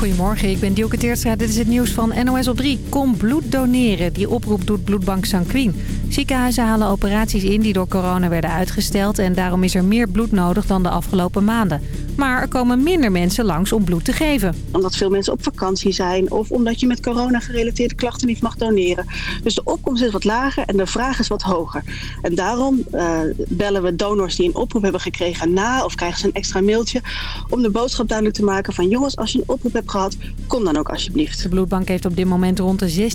Goedemorgen, ik ben Dielke Teertstra. Dit is het nieuws van NOS op 3. Kom bloed doneren. Die oproep doet bloedbank Sanquin. Ziekenhuizen halen operaties in die door corona werden uitgesteld... en daarom is er meer bloed nodig dan de afgelopen maanden. Maar er komen minder mensen langs om bloed te geven. Omdat veel mensen op vakantie zijn... of omdat je met corona-gerelateerde klachten niet mag doneren. Dus de opkomst is wat lager en de vraag is wat hoger. En daarom uh, bellen we donors die een oproep hebben gekregen na... of krijgen ze een extra mailtje om de boodschap duidelijk te maken van... jongens, als je een oproep hebt gehad, kom dan ook alsjeblieft. De bloedbank heeft op dit moment rond de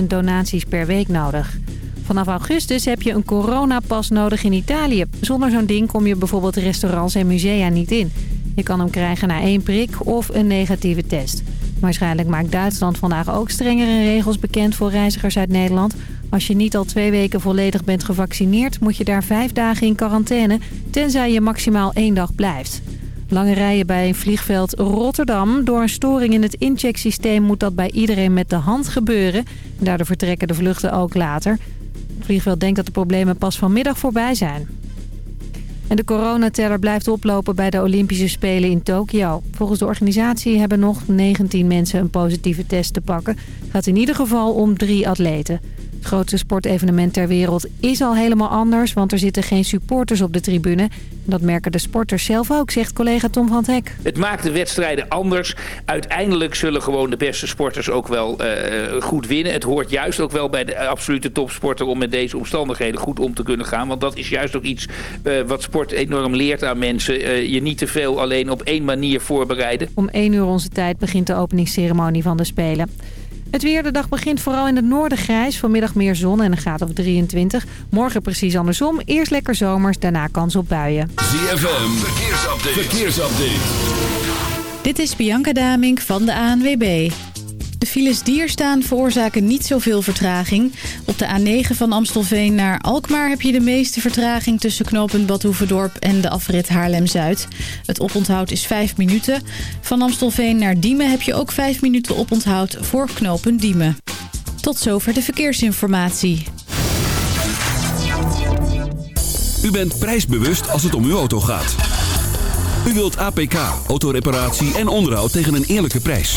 16.000 donaties per week nodig. Vanaf augustus heb je een coronapas nodig in Italië. Zonder zo'n ding kom je bijvoorbeeld restaurants en musea niet in. Je kan hem krijgen na één prik of een negatieve test. Waarschijnlijk maakt Duitsland vandaag ook strengere regels bekend voor reizigers uit Nederland. Als je niet al twee weken volledig bent gevaccineerd... moet je daar vijf dagen in quarantaine, tenzij je maximaal één dag blijft. Lange rijen bij een vliegveld Rotterdam. Door een storing in het inchecksysteem moet dat bij iedereen met de hand gebeuren. Daardoor vertrekken de vluchten ook later. Het vliegveld denkt dat de problemen pas vanmiddag voorbij zijn. En de coronateller blijft oplopen bij de Olympische Spelen in Tokio. Volgens de organisatie hebben nog 19 mensen een positieve test te pakken. Het gaat in ieder geval om drie atleten. Het grootste sportevenement ter wereld is al helemaal anders... want er zitten geen supporters op de tribune. Dat merken de sporters zelf ook, zegt collega Tom van het Hek. Het maakt de wedstrijden anders. Uiteindelijk zullen gewoon de beste sporters ook wel uh, goed winnen. Het hoort juist ook wel bij de absolute topsporter... om met deze omstandigheden goed om te kunnen gaan. Want dat is juist ook iets uh, wat sport enorm leert aan mensen. Uh, je niet te veel alleen op één manier voorbereiden. Om één uur onze tijd begint de openingsceremonie van de Spelen. Het weer, de dag begint vooral in het noorden grijs. Vanmiddag meer zon en een graad of 23. Morgen precies andersom. Eerst lekker zomers, daarna kans op buien. ZFM, verkeersupdate. verkeersupdate. Dit is Bianca Damink van de ANWB. Files die er staan veroorzaken niet zoveel vertraging. Op de A9 van Amstelveen naar Alkmaar heb je de meeste vertraging... tussen knooppunt Badhoevedorp en de afrit Haarlem-Zuid. Het oponthoud is 5 minuten. Van Amstelveen naar Diemen heb je ook 5 minuten oponthoud voor knooppunt Diemen. Tot zover de verkeersinformatie. U bent prijsbewust als het om uw auto gaat. U wilt APK, autoreparatie en onderhoud tegen een eerlijke prijs.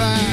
fine.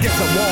Get the won't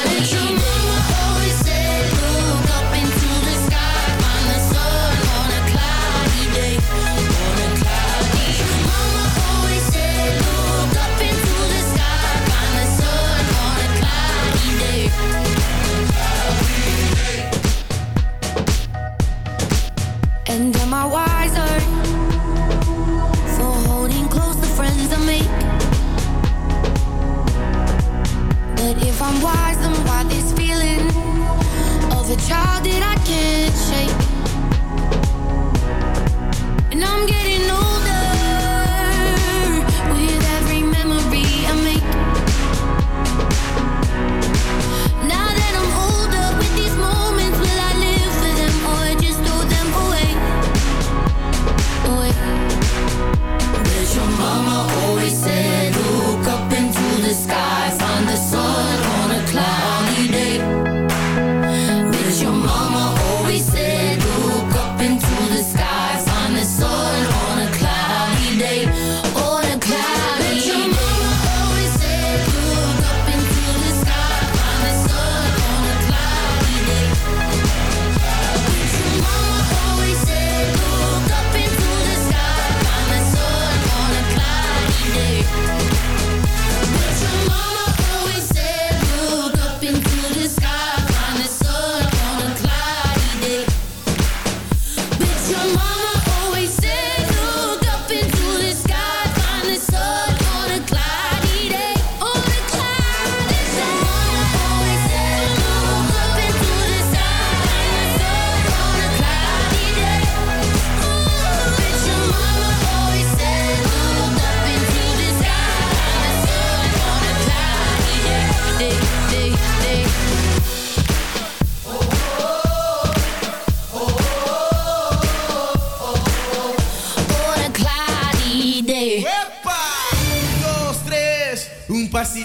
Everybody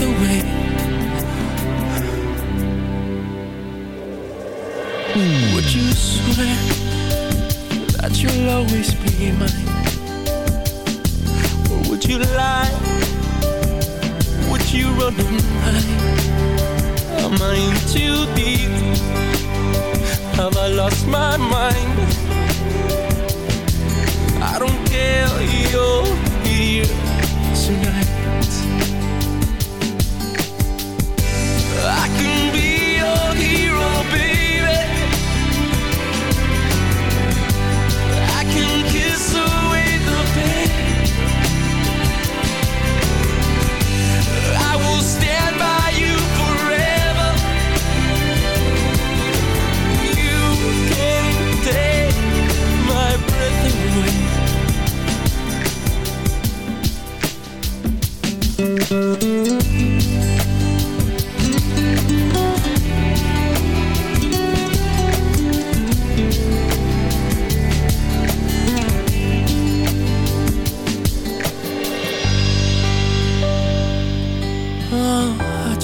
the way. Would you swear that you'll always be mine? Or would you lie? Would you run the night? Am I in too deep? Have I lost my mind? I don't care, you're here tonight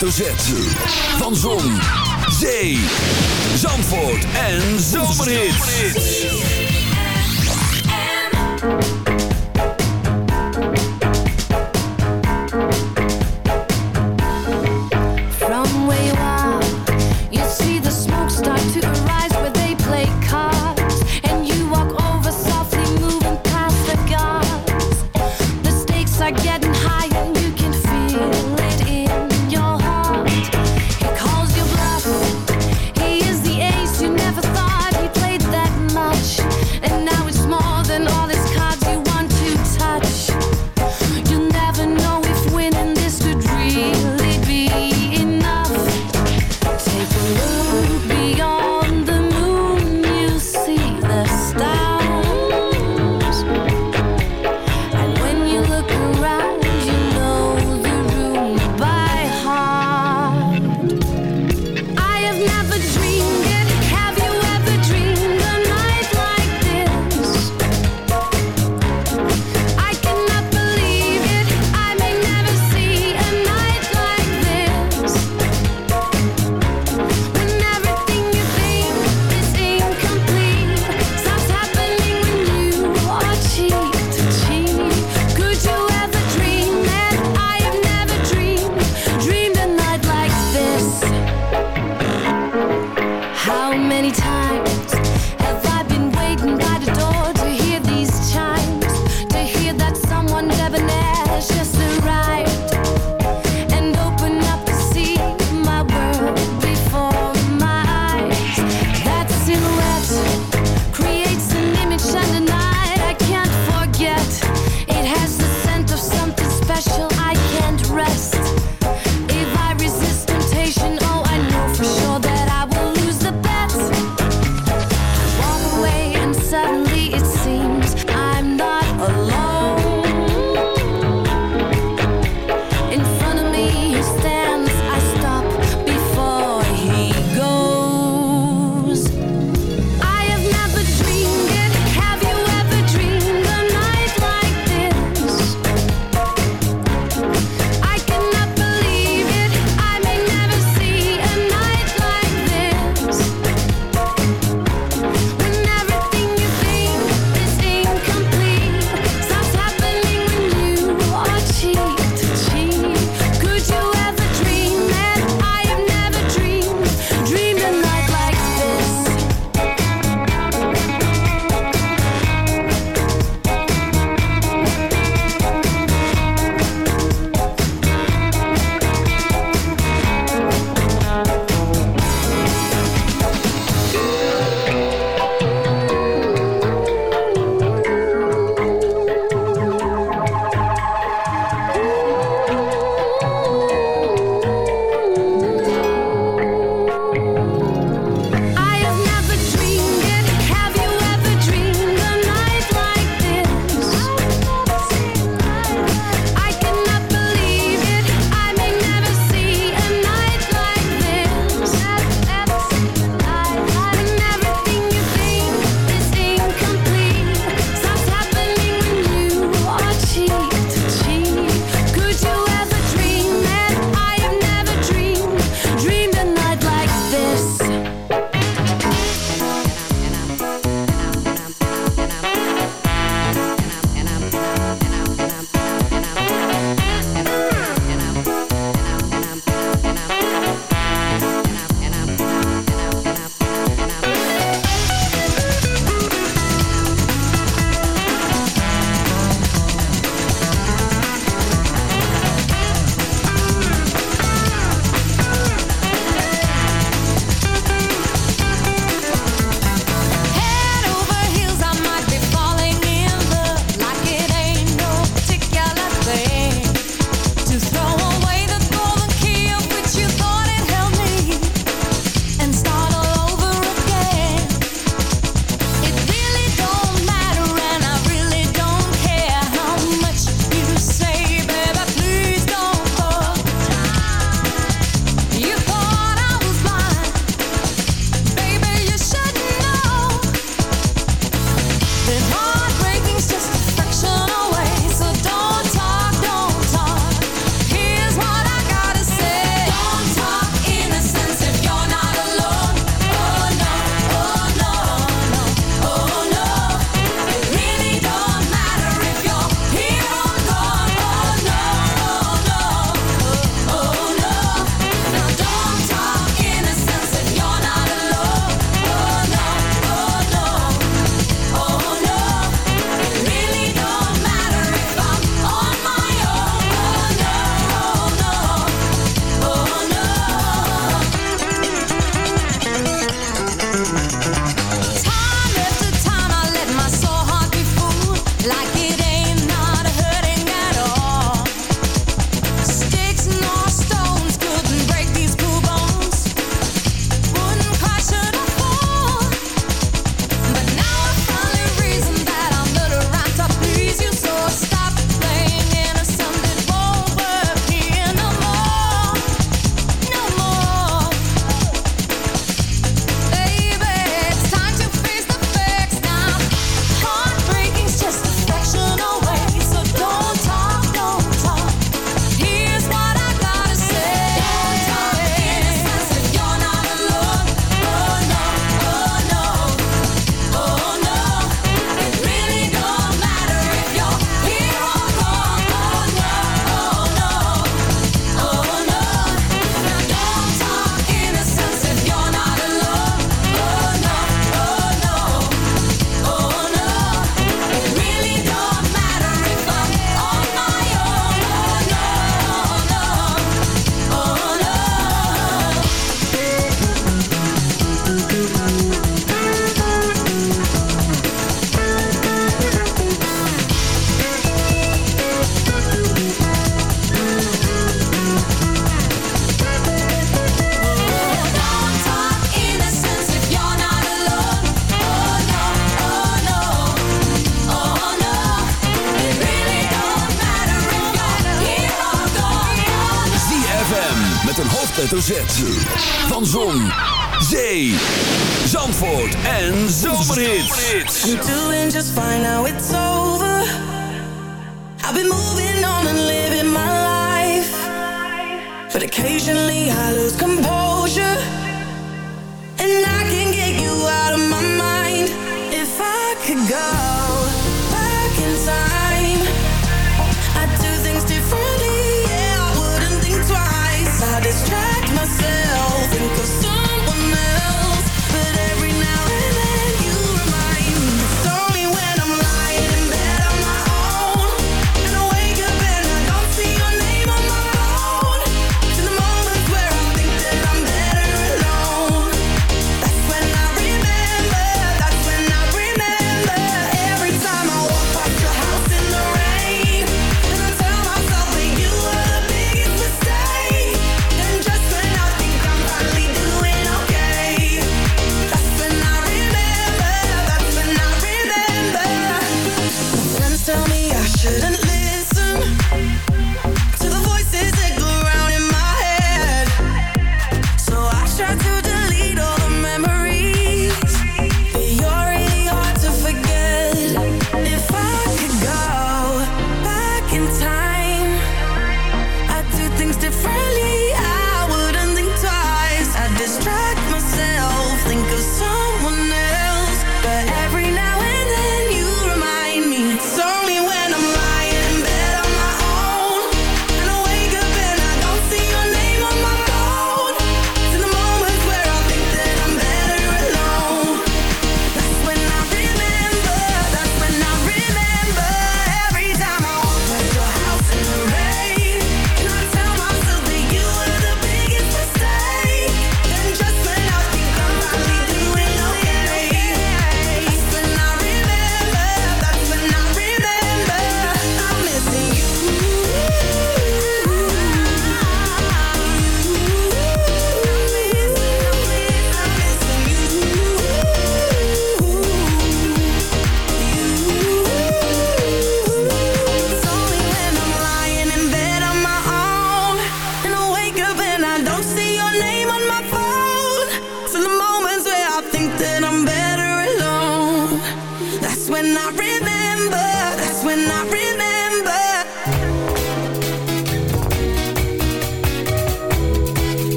Hoofdletter Z. Van Zon,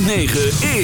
106.9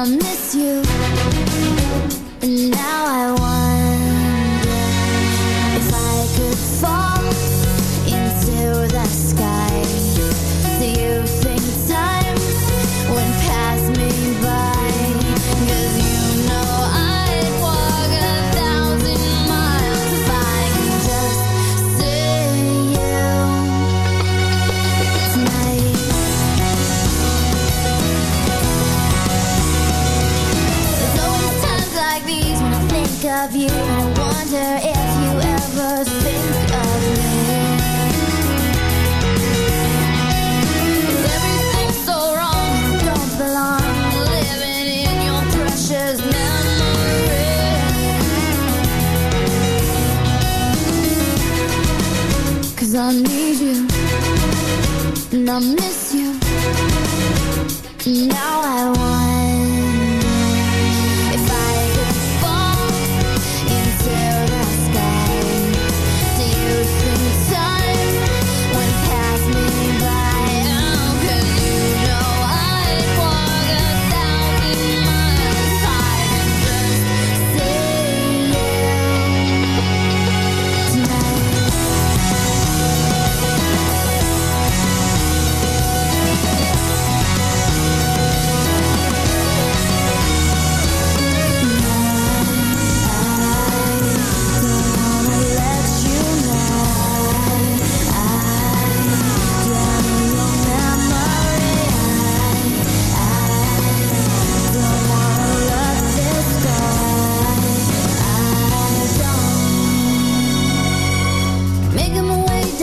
I'll miss you of you I wonder if you ever think of me so wrong? Don't belong Living in your precious I need you And I miss